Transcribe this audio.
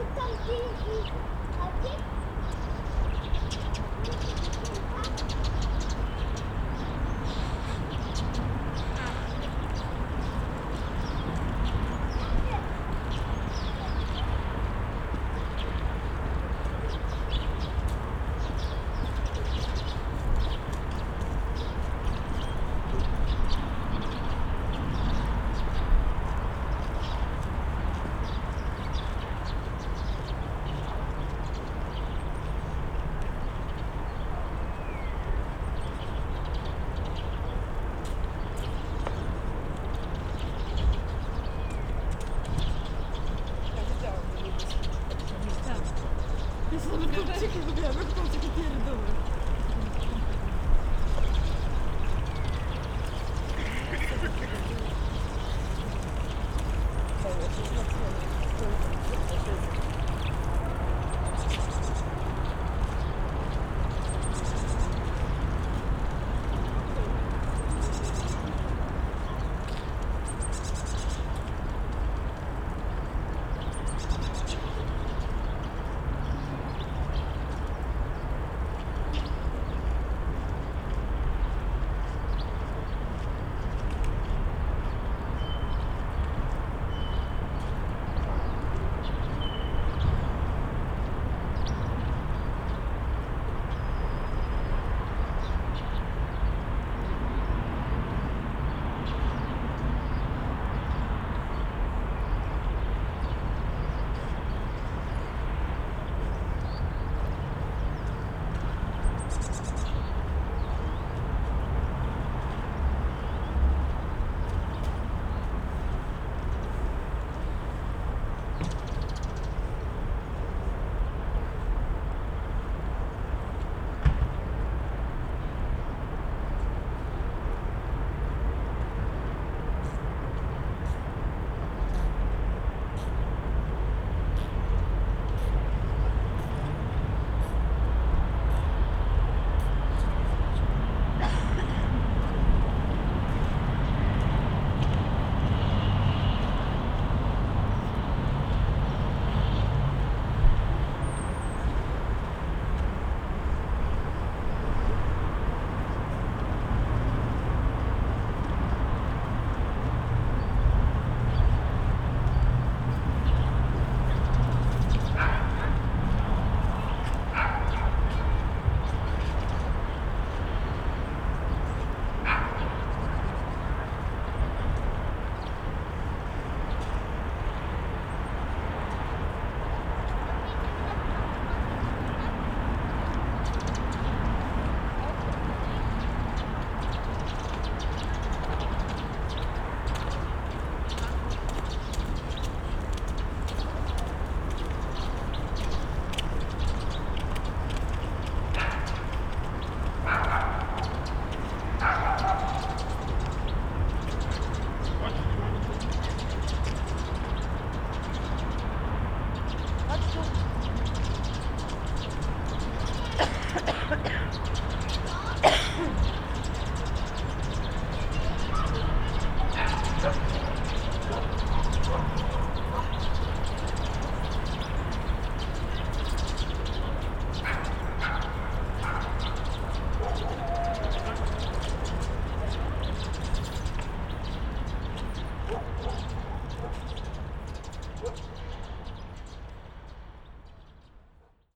Ja słyszałam. Хто тільки 4 долари.